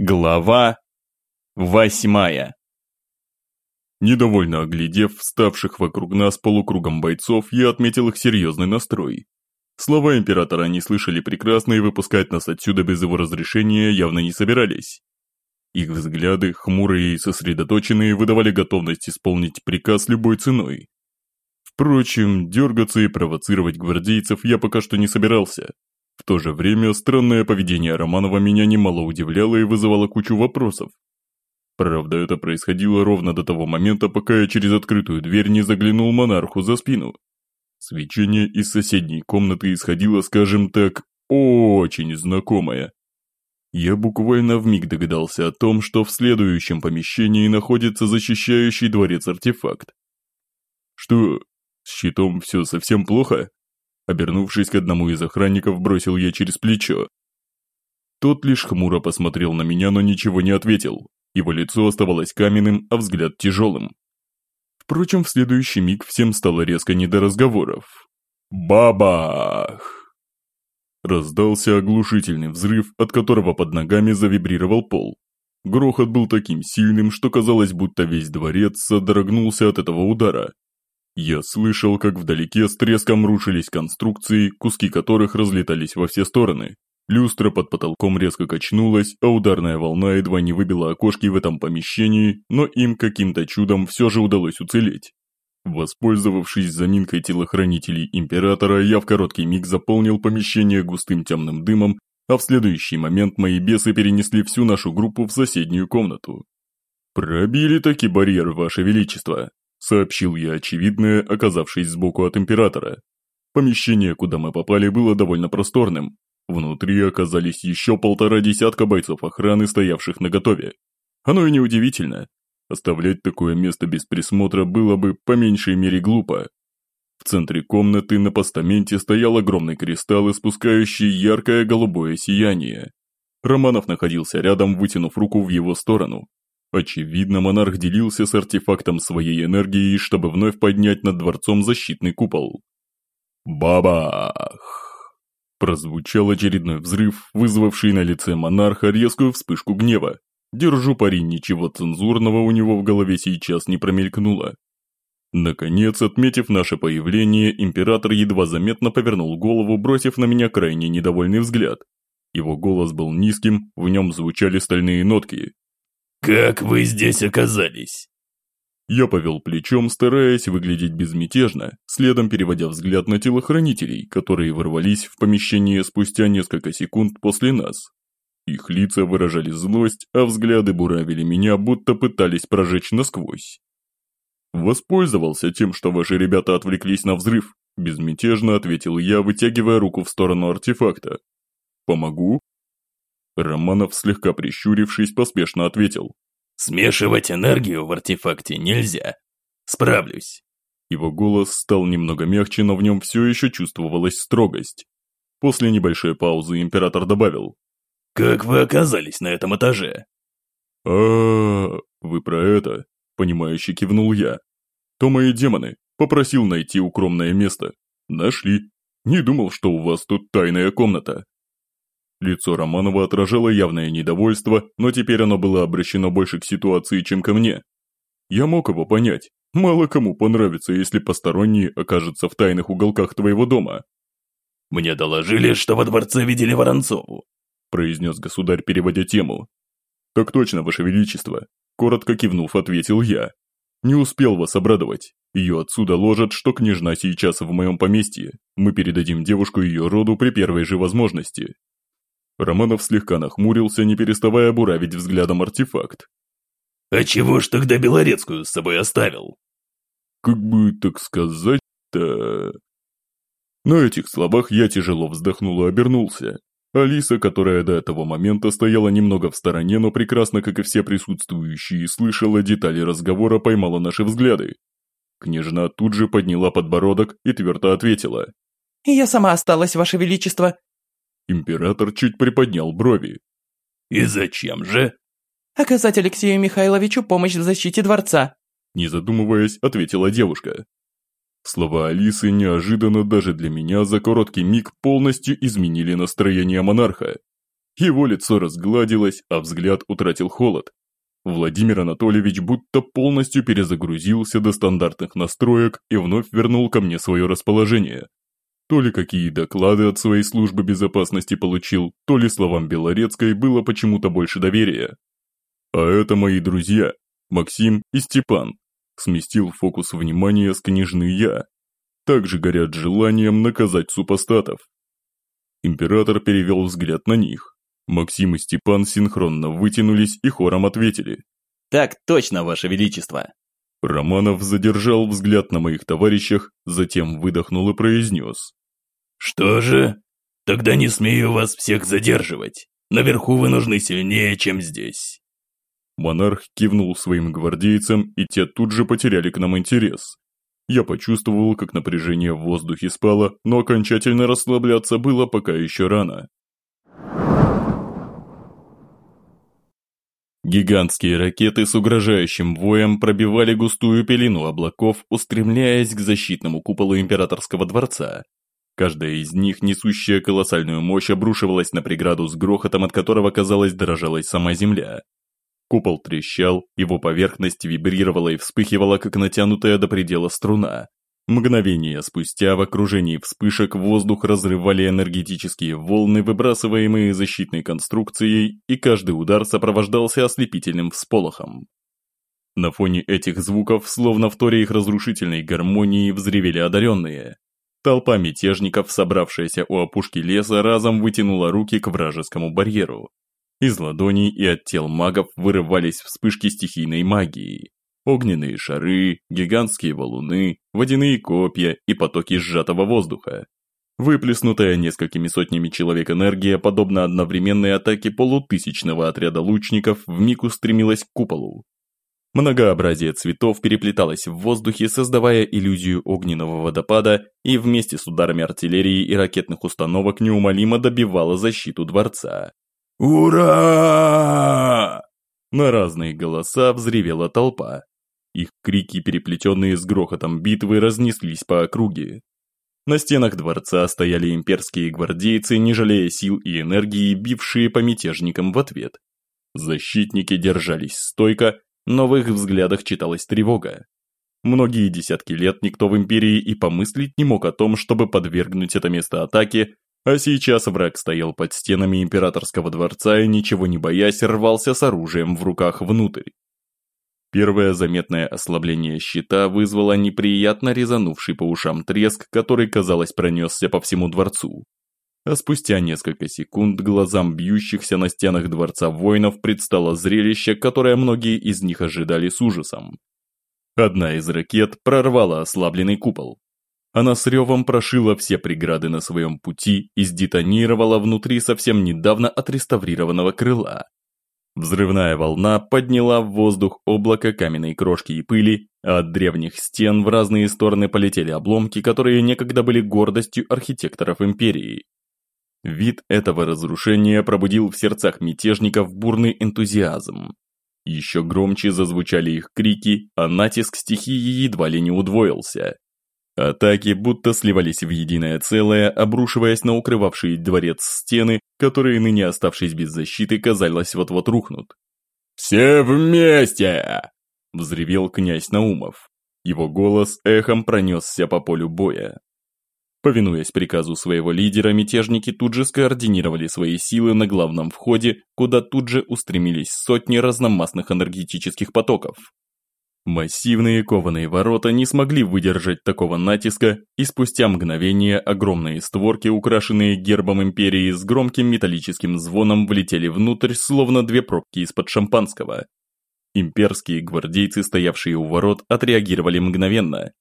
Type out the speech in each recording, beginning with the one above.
Глава восьмая Недовольно оглядев вставших вокруг нас полукругом бойцов, я отметил их серьезный настрой. Слова императора они слышали прекрасно и выпускать нас отсюда без его разрешения явно не собирались. Их взгляды, хмурые и сосредоточенные, выдавали готовность исполнить приказ любой ценой. Впрочем, дергаться и провоцировать гвардейцев я пока что не собирался, в то же время странное поведение Романова меня немало удивляло и вызывало кучу вопросов. Правда, это происходило ровно до того момента, пока я через открытую дверь не заглянул монарху за спину. Свечение из соседней комнаты исходило, скажем так, очень знакомое. Я буквально вмиг догадался о том, что в следующем помещении находится защищающий дворец артефакт. Что, с щитом все совсем плохо? Обернувшись к одному из охранников, бросил я через плечо. Тот лишь хмуро посмотрел на меня, но ничего не ответил. Его лицо оставалось каменным, а взгляд тяжелым. Впрочем, в следующий миг всем стало резко не до разговоров. Бабах! Раздался оглушительный взрыв, от которого под ногами завибрировал пол. Грохот был таким сильным, что казалось, будто весь дворец содрогнулся от этого удара, я слышал, как вдалеке с треском рушились конструкции, куски которых разлетались во все стороны. Люстра под потолком резко качнулась, а ударная волна едва не выбила окошки в этом помещении, но им каким-то чудом все же удалось уцелеть. Воспользовавшись заминкой телохранителей Императора, я в короткий миг заполнил помещение густым темным дымом, а в следующий момент мои бесы перенесли всю нашу группу в соседнюю комнату. «Пробили таки барьер, Ваше Величество», Сообщил я очевидное, оказавшись сбоку от Императора. Помещение, куда мы попали, было довольно просторным. Внутри оказались еще полтора десятка бойцов охраны, стоявших наготове. Оно и неудивительно. Оставлять такое место без присмотра было бы по меньшей мере глупо. В центре комнаты на постаменте стоял огромный кристалл, испускающий яркое голубое сияние. Романов находился рядом, вытянув руку в его сторону. Очевидно, монарх делился с артефактом своей энергии, чтобы вновь поднять над дворцом защитный купол. Бабах! Прозвучал очередной взрыв, вызвавший на лице монарха резкую вспышку гнева. Держу пари, ничего цензурного у него в голове сейчас не промелькнуло. Наконец, отметив наше появление, император едва заметно повернул голову, бросив на меня крайне недовольный взгляд. Его голос был низким, в нем звучали стальные нотки, «Как вы здесь оказались?» Я повел плечом, стараясь выглядеть безмятежно, следом переводя взгляд на телохранителей, которые ворвались в помещение спустя несколько секунд после нас. Их лица выражали злость, а взгляды буравили меня, будто пытались прожечь насквозь. «Воспользовался тем, что ваши ребята отвлеклись на взрыв», безмятежно ответил я, вытягивая руку в сторону артефакта. «Помогу?» Романов, слегка прищурившись, поспешно ответил. «Смешивать энергию в артефакте нельзя. Справлюсь». Его голос стал немного мягче, но в нем все еще чувствовалась строгость. После небольшой паузы император добавил. «Как вы оказались на этом этаже?» а, -а, -а вы про это?» – понимающе кивнул я. «То мои демоны. Попросил найти укромное место. Нашли. Не думал, что у вас тут тайная комната. Лицо Романова отражало явное недовольство, но теперь оно было обращено больше к ситуации, чем ко мне. Я мог его понять. Мало кому понравится, если посторонние окажутся в тайных уголках твоего дома. «Мне доложили, что во дворце видели Воронцову», произнес государь, переводя тему. «Так точно, ваше величество», коротко кивнув, ответил я. «Не успел вас обрадовать. Ее отсюда ложат, что княжна сейчас в моем поместье. Мы передадим девушку ее роду при первой же возможности. Романов слегка нахмурился, не переставая буравить взглядом артефакт. «А чего ж тогда Белорецкую с собой оставил?» «Как бы так сказать-то...» На этих словах я тяжело вздохнул и обернулся. Алиса, которая до этого момента стояла немного в стороне, но прекрасно, как и все присутствующие, слышала детали разговора, поймала наши взгляды. Княжна тут же подняла подбородок и твердо ответила. «Я сама осталась, Ваше Величество. Император чуть приподнял брови. «И зачем же?» «Оказать Алексею Михайловичу помощь в защите дворца», не задумываясь, ответила девушка. Слова Алисы неожиданно даже для меня за короткий миг полностью изменили настроение монарха. Его лицо разгладилось, а взгляд утратил холод. Владимир Анатольевич будто полностью перезагрузился до стандартных настроек и вновь вернул ко мне свое расположение. То ли какие доклады от своей службы безопасности получил, то ли словам Белорецкой было почему-то больше доверия. А это мои друзья, Максим и Степан. Сместил фокус внимания с княжны я. Также горят желанием наказать супостатов. Император перевел взгляд на них. Максим и Степан синхронно вытянулись и хором ответили. «Так точно, Ваше Величество!» Романов задержал взгляд на моих товарищах, затем выдохнул и произнес. «Что же? Тогда не смею вас всех задерживать. Наверху вы нужны сильнее, чем здесь». Монарх кивнул своим гвардейцам, и те тут же потеряли к нам интерес. Я почувствовал, как напряжение в воздухе спало, но окончательно расслабляться было пока еще рано. Гигантские ракеты с угрожающим воем пробивали густую пелену облаков, устремляясь к защитному куполу императорского дворца. Каждая из них, несущая колоссальную мощь, обрушивалась на преграду с грохотом, от которого, казалось, дрожалась сама земля. Купол трещал, его поверхность вибрировала и вспыхивала, как натянутая до предела струна. Мгновение спустя в окружении вспышек воздух разрывали энергетические волны, выбрасываемые защитной конструкцией, и каждый удар сопровождался ослепительным всполохом. На фоне этих звуков, словно в торе их разрушительной гармонии, взревели одаренные. Толпа мятежников, собравшаяся у опушки леса, разом вытянула руки к вражескому барьеру. Из ладоней и от тел магов вырывались вспышки стихийной магии. Огненные шары, гигантские валуны, водяные копья и потоки сжатого воздуха. Выплеснутая несколькими сотнями человек энергия, подобно одновременной атаке полутысячного отряда лучников, вмиг устремилась к куполу. Многообразие цветов переплеталось в воздухе, создавая иллюзию огненного водопада и вместе с ударами артиллерии и ракетных установок неумолимо добивало защиту дворца. «Ура!» На разные голоса взревела толпа. Их крики, переплетенные с грохотом битвы, разнеслись по округе. На стенах дворца стояли имперские гвардейцы, не жалея сил и энергии, бившие по мятежникам в ответ. Защитники держались стойко, но в их взглядах читалась тревога. Многие десятки лет никто в Империи и помыслить не мог о том, чтобы подвергнуть это место атаке, а сейчас враг стоял под стенами Императорского дворца и, ничего не боясь, рвался с оружием в руках внутрь. Первое заметное ослабление щита вызвало неприятно резанувший по ушам треск, который, казалось, пронесся по всему дворцу а спустя несколько секунд глазам бьющихся на стенах дворца воинов предстало зрелище, которое многие из них ожидали с ужасом. Одна из ракет прорвала ослабленный купол. Она с ревом прошила все преграды на своем пути и сдетонировала внутри совсем недавно отреставрированного крыла. Взрывная волна подняла в воздух облако каменной крошки и пыли, а от древних стен в разные стороны полетели обломки, которые некогда были гордостью архитекторов империи. Вид этого разрушения пробудил в сердцах мятежников бурный энтузиазм. Еще громче зазвучали их крики, а натиск стихии едва ли не удвоился. Атаки будто сливались в единое целое, обрушиваясь на укрывавшие дворец стены, которые, ныне оставшись без защиты, казалось, вот-вот рухнут. «Все вместе!» – взревел князь Наумов. Его голос эхом пронесся по полю боя. Повинуясь приказу своего лидера, мятежники тут же скоординировали свои силы на главном входе, куда тут же устремились сотни разномастных энергетических потоков. Массивные кованые ворота не смогли выдержать такого натиска, и спустя мгновение огромные створки, украшенные гербом империи с громким металлическим звоном, влетели внутрь, словно две пробки из-под шампанского. Имперские гвардейцы, стоявшие у ворот, отреагировали мгновенно,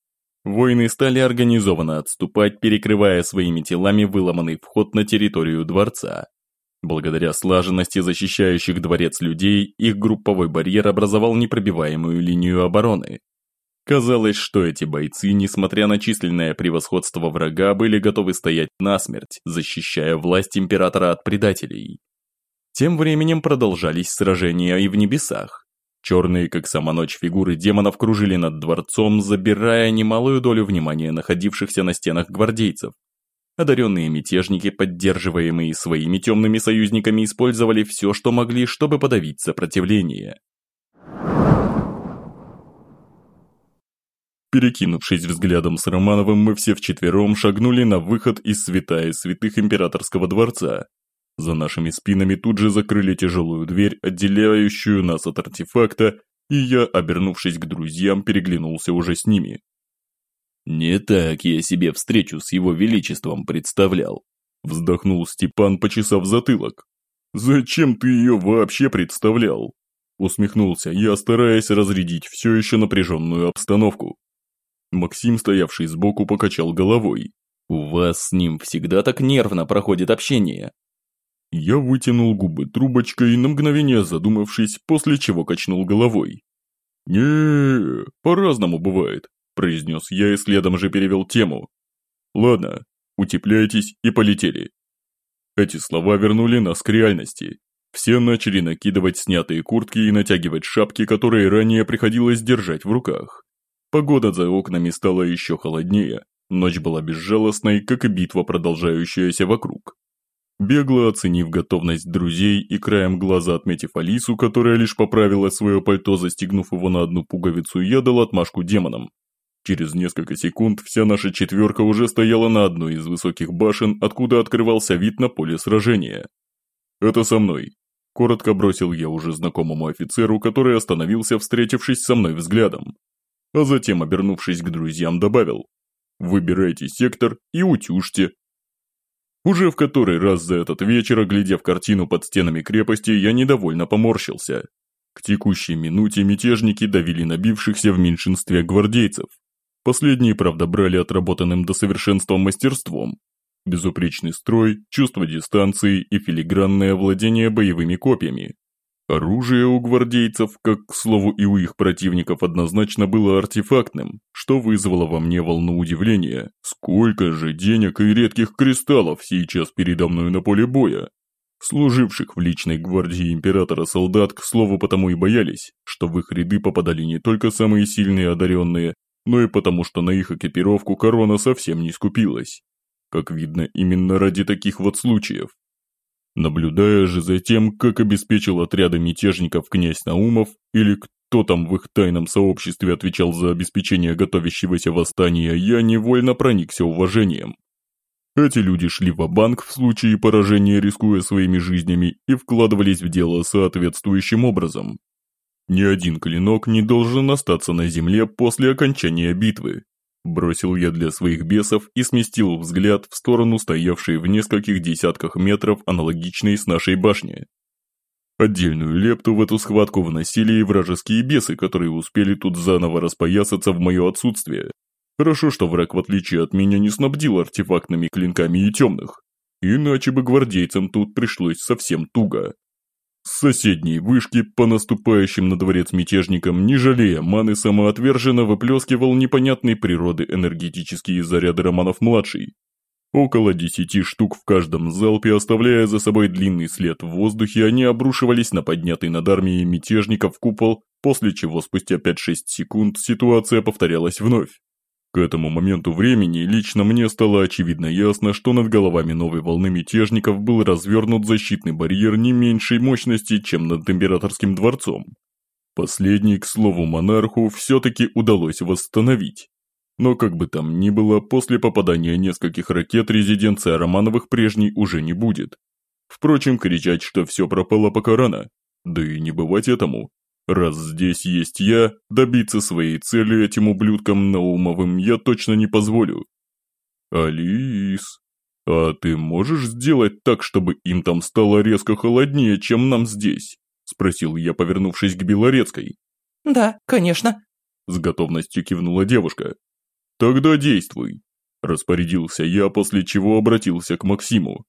Воины стали организованно отступать, перекрывая своими телами выломанный вход на территорию дворца. Благодаря слаженности защищающих дворец людей, их групповой барьер образовал непробиваемую линию обороны. Казалось, что эти бойцы, несмотря на численное превосходство врага, были готовы стоять насмерть, защищая власть императора от предателей. Тем временем продолжались сражения и в небесах. Черные, как сама ночь, фигуры демонов кружили над дворцом, забирая немалую долю внимания находившихся на стенах гвардейцев. Одаренные мятежники, поддерживаемые своими темными союзниками, использовали все, что могли, чтобы подавить сопротивление. Перекинувшись взглядом с Романовым, мы все вчетвером шагнули на выход из святая святых императорского дворца. За нашими спинами тут же закрыли тяжелую дверь, отделяющую нас от артефакта, и я, обернувшись к друзьям, переглянулся уже с ними. «Не так я себе встречу с его величеством представлял», вздохнул Степан, почесав затылок. «Зачем ты ее вообще представлял?» Усмехнулся я, стараясь разрядить все еще напряженную обстановку. Максим, стоявший сбоку, покачал головой. «У вас с ним всегда так нервно проходит общение». Я вытянул губы трубочкой, на мгновение задумавшись, после чего качнул головой. не по-разному бывает», – произнес я и следом же перевел тему. «Ладно, утепляйтесь и полетели». Эти слова вернули нас к реальности. Все начали накидывать снятые куртки и натягивать шапки, которые ранее приходилось держать в руках. Погода за окнами стала еще холоднее, ночь была безжалостной, как и битва, продолжающаяся вокруг. Бегло оценив готовность друзей и краем глаза отметив Алису, которая лишь поправила свое пальто, застегнув его на одну пуговицу, я дал отмашку демонам. Через несколько секунд вся наша четверка уже стояла на одной из высоких башен, откуда открывался вид на поле сражения. «Это со мной», – коротко бросил я уже знакомому офицеру, который остановился, встретившись со мной взглядом а затем, обернувшись к друзьям, добавил «Выбирайте сектор и утюжьте». Уже в который раз за этот вечер, оглядев картину под стенами крепости, я недовольно поморщился. К текущей минуте мятежники давили набившихся в меньшинстве гвардейцев. Последние, правда, брали отработанным до совершенства мастерством. Безупречный строй, чувство дистанции и филигранное владение боевыми копьями, Оружие у гвардейцев, как, к слову, и у их противников однозначно было артефактным, что вызвало во мне волну удивления. Сколько же денег и редких кристаллов сейчас передо мной на поле боя? Служивших в личной гвардии императора солдат, к слову, потому и боялись, что в их ряды попадали не только самые сильные одаренные, но и потому, что на их экипировку корона совсем не скупилась. Как видно, именно ради таких вот случаев. Наблюдая же за тем, как обеспечил отряды мятежников князь Наумов, или кто там в их тайном сообществе отвечал за обеспечение готовящегося восстания, я невольно проникся уважением. Эти люди шли в банк в случае поражения, рискуя своими жизнями, и вкладывались в дело соответствующим образом. Ни один клинок не должен остаться на земле после окончания битвы, Бросил я для своих бесов и сместил взгляд в сторону стоявшей в нескольких десятках метров аналогичной с нашей башни. Отдельную лепту в эту схватку вносили и вражеские бесы, которые успели тут заново распоясаться в мое отсутствие. Хорошо, что враг, в отличие от меня, не снабдил артефактными клинками и темных. Иначе бы гвардейцам тут пришлось совсем туго. С соседней вышки по наступающим на дворец мятежникам, не жалея маны, самоотверженно выплескивал непонятной природы энергетические заряды Романов-младший. Около десяти штук в каждом залпе, оставляя за собой длинный след в воздухе, они обрушивались на поднятый над армией мятежников купол, после чего спустя 5-6 секунд ситуация повторялась вновь. К этому моменту времени лично мне стало очевидно ясно, что над головами новой волны мятежников был развернут защитный барьер не меньшей мощности, чем над императорским дворцом. Последний, к слову, монарху все-таки удалось восстановить. Но как бы там ни было, после попадания нескольких ракет резиденция Романовых прежней уже не будет. Впрочем, кричать, что все пропало пока рано. Да и не бывать этому. Раз здесь есть я, добиться своей цели этим ублюдкам Наумовым я точно не позволю. Алис, а ты можешь сделать так, чтобы им там стало резко холоднее, чем нам здесь? Спросил я, повернувшись к Белорецкой. Да, конечно. С готовностью кивнула девушка. Тогда действуй. Распорядился я, после чего обратился к Максиму.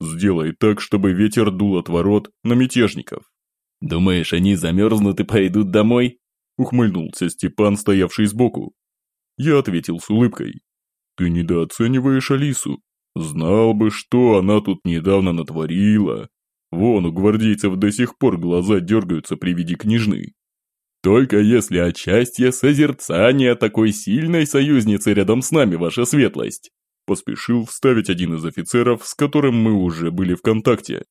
Сделай так, чтобы ветер дул от ворот на мятежников. «Думаешь, они замерзнут и пойдут домой?» Ухмыльнулся Степан, стоявший сбоку. Я ответил с улыбкой. «Ты недооцениваешь Алису. Знал бы, что она тут недавно натворила. Вон, у гвардейцев до сих пор глаза дергаются при виде княжны. Только если от счастья созерцания такой сильной союзницы рядом с нами, ваша светлость!» Поспешил вставить один из офицеров, с которым мы уже были в контакте.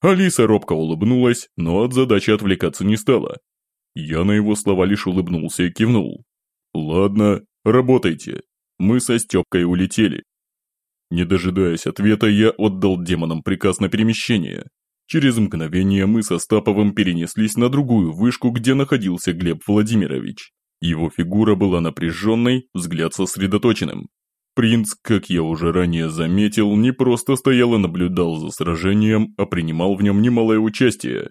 Алиса робко улыбнулась, но от задачи отвлекаться не стала. Я на его слова лишь улыбнулся и кивнул. «Ладно, работайте. Мы со Степкой улетели». Не дожидаясь ответа, я отдал демонам приказ на перемещение. Через мгновение мы со Стаповым перенеслись на другую вышку, где находился Глеб Владимирович. Его фигура была напряженной, взгляд сосредоточенным. Принц, как я уже ранее заметил, не просто стоял и наблюдал за сражением, а принимал в нем немалое участие.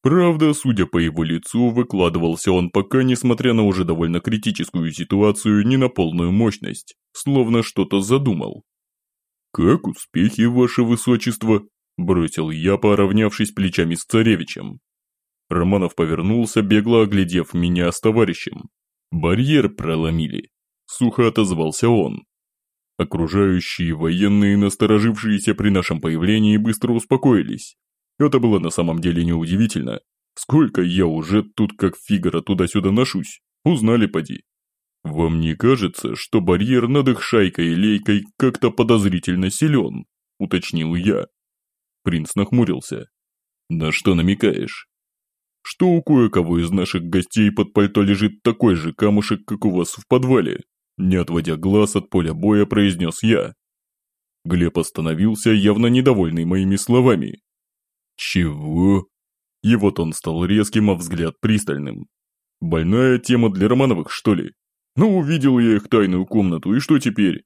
Правда, судя по его лицу, выкладывался он пока, несмотря на уже довольно критическую ситуацию, не на полную мощность, словно что-то задумал. «Как успехи, ваше высочество?» – бросил я, поравнявшись плечами с царевичем. Романов повернулся, бегло оглядев меня с товарищем. «Барьер проломили», – сухо отозвался он. Окружающие военные, насторожившиеся при нашем появлении, быстро успокоились. Это было на самом деле неудивительно. Сколько я уже тут как фигура туда-сюда ношусь, узнали поди. Вам не кажется, что барьер над их шайкой и лейкой как-то подозрительно силен? Уточнил я. Принц нахмурился. На что намекаешь? Что у кое-кого из наших гостей под пальто лежит такой же камушек, как у вас в подвале? Не отводя глаз от поля боя, произнес я. Глеб остановился, явно недовольный моими словами. «Чего?» Его тон стал резким, а взгляд пристальным. «Больная тема для Романовых, что ли? Ну, увидел я их тайную комнату, и что теперь?»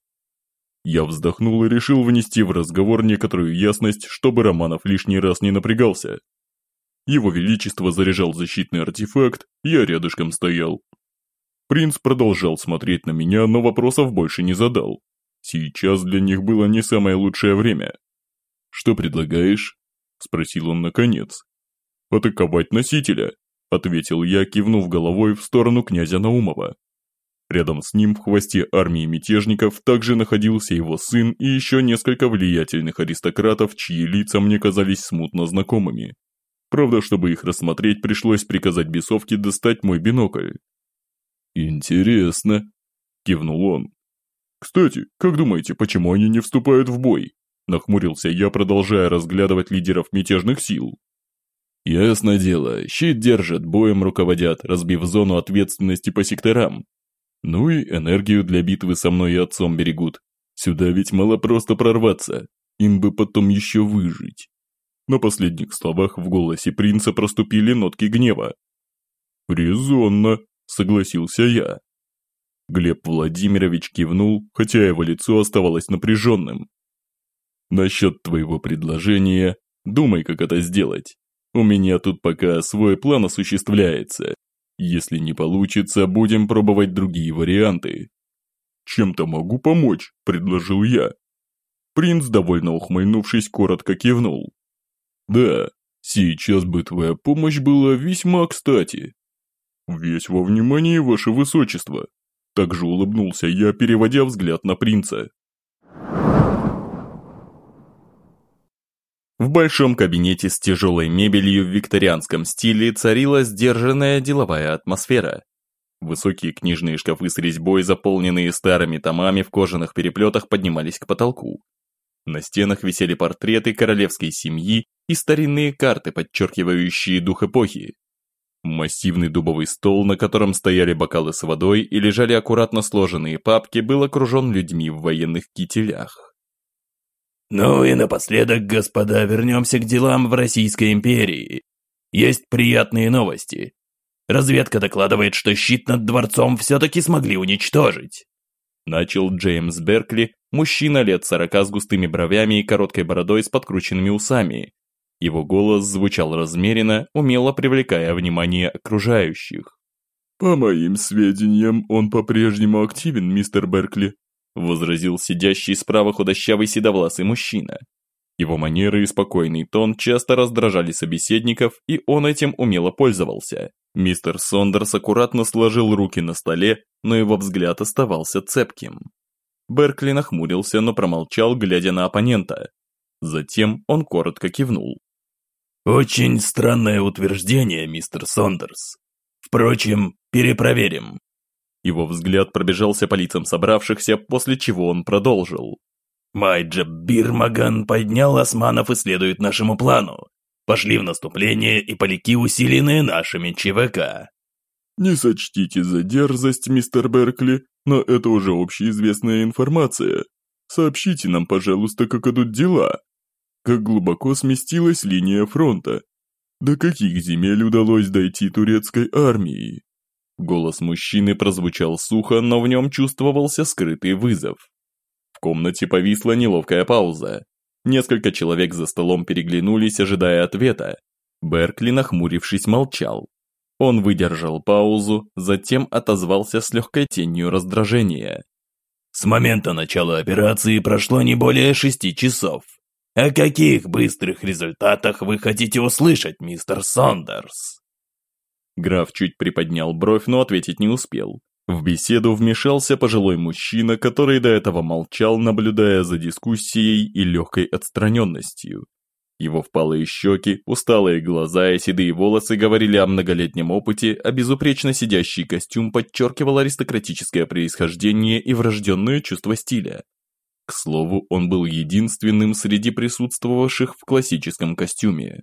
Я вздохнул и решил внести в разговор некоторую ясность, чтобы Романов лишний раз не напрягался. Его Величество заряжал защитный артефакт, я рядышком стоял. Принц продолжал смотреть на меня, но вопросов больше не задал. Сейчас для них было не самое лучшее время. «Что предлагаешь?» Спросил он наконец. «Атаковать носителя», ответил я, кивнув головой в сторону князя Наумова. Рядом с ним в хвосте армии мятежников также находился его сын и еще несколько влиятельных аристократов, чьи лица мне казались смутно знакомыми. Правда, чтобы их рассмотреть, пришлось приказать бесовке достать мой бинокль. «Интересно», – кивнул он. «Кстати, как думаете, почему они не вступают в бой?» Нахмурился я, продолжая разглядывать лидеров мятежных сил. Ясно дело, щит держат, боем руководят, разбив зону ответственности по секторам. Ну и энергию для битвы со мной и отцом берегут. Сюда ведь мало просто прорваться, им бы потом еще выжить. На последних словах в голосе принца проступили нотки гнева. «Резонно», – согласился я. Глеб Владимирович кивнул, хотя его лицо оставалось напряженным. Насчет твоего предложения, думай, как это сделать. У меня тут пока свой план осуществляется. Если не получится, будем пробовать другие варианты. Чем-то могу помочь, предложил я. Принц, довольно ухмыльнувшись, коротко кивнул. Да, сейчас бы твоя помощь была весьма кстати. Весь во внимании, ваше высочество. Также улыбнулся я, переводя взгляд на принца. В большом кабинете с тяжелой мебелью в викторианском стиле царила сдержанная деловая атмосфера. Высокие книжные шкафы с резьбой, заполненные старыми томами в кожаных переплетах, поднимались к потолку. На стенах висели портреты королевской семьи и старинные карты, подчеркивающие дух эпохи. Массивный дубовый стол, на котором стояли бокалы с водой и лежали аккуратно сложенные папки, был окружен людьми в военных кителях. Ну и напоследок, господа, вернемся к делам в Российской империи. Есть приятные новости. Разведка докладывает, что щит над дворцом все-таки смогли уничтожить. Начал Джеймс Беркли, мужчина лет сорока с густыми бровями и короткой бородой с подкрученными усами. Его голос звучал размеренно, умело привлекая внимание окружающих. «По моим сведениям, он по-прежнему активен, мистер Беркли», возразил сидящий справа худощавый седовласый мужчина. Его манеры и спокойный тон часто раздражали собеседников, и он этим умело пользовался. Мистер Сондерс аккуратно сложил руки на столе, но его взгляд оставался цепким. Беркли нахмурился, но промолчал, глядя на оппонента. Затем он коротко кивнул. «Очень странное утверждение, мистер Сондерс. Впрочем, перепроверим. Его взгляд пробежался по лицам собравшихся, после чего он продолжил. Майджа Бирмаган поднял османов и следует нашему плану. Пошли в наступление и полики усиленные нашими ЧВК. Не сочтите за дерзость, мистер Беркли, но это уже общеизвестная информация. Сообщите нам, пожалуйста, как идут дела. Как глубоко сместилась линия фронта. До каких земель удалось дойти турецкой армии? Голос мужчины прозвучал сухо, но в нем чувствовался скрытый вызов. В комнате повисла неловкая пауза. Несколько человек за столом переглянулись, ожидая ответа. Беркли, нахмурившись, молчал. Он выдержал паузу, затем отозвался с легкой тенью раздражения. «С момента начала операции прошло не более шести часов. О каких быстрых результатах вы хотите услышать, мистер Сондерс?» Граф чуть приподнял бровь, но ответить не успел. В беседу вмешался пожилой мужчина, который до этого молчал, наблюдая за дискуссией и легкой отстраненностью. Его впалые щеки, усталые глаза и седые волосы говорили о многолетнем опыте, а безупречно сидящий костюм подчеркивал аристократическое происхождение и врожденное чувство стиля. К слову, он был единственным среди присутствовавших в классическом костюме.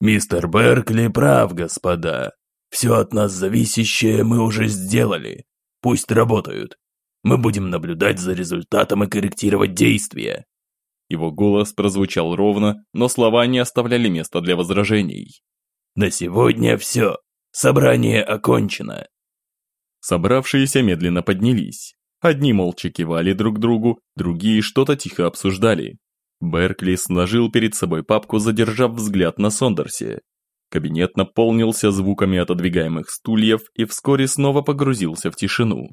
«Мистер Беркли прав, господа. Все от нас зависящее мы уже сделали. Пусть работают. Мы будем наблюдать за результатом и корректировать действия». Его голос прозвучал ровно, но слова не оставляли места для возражений. «На сегодня все. Собрание окончено». Собравшиеся медленно поднялись. Одни молча кивали друг другу, другие что-то тихо обсуждали. Беркли сложил перед собой папку, задержав взгляд на Сондерсе. Кабинет наполнился звуками отодвигаемых стульев и вскоре снова погрузился в тишину.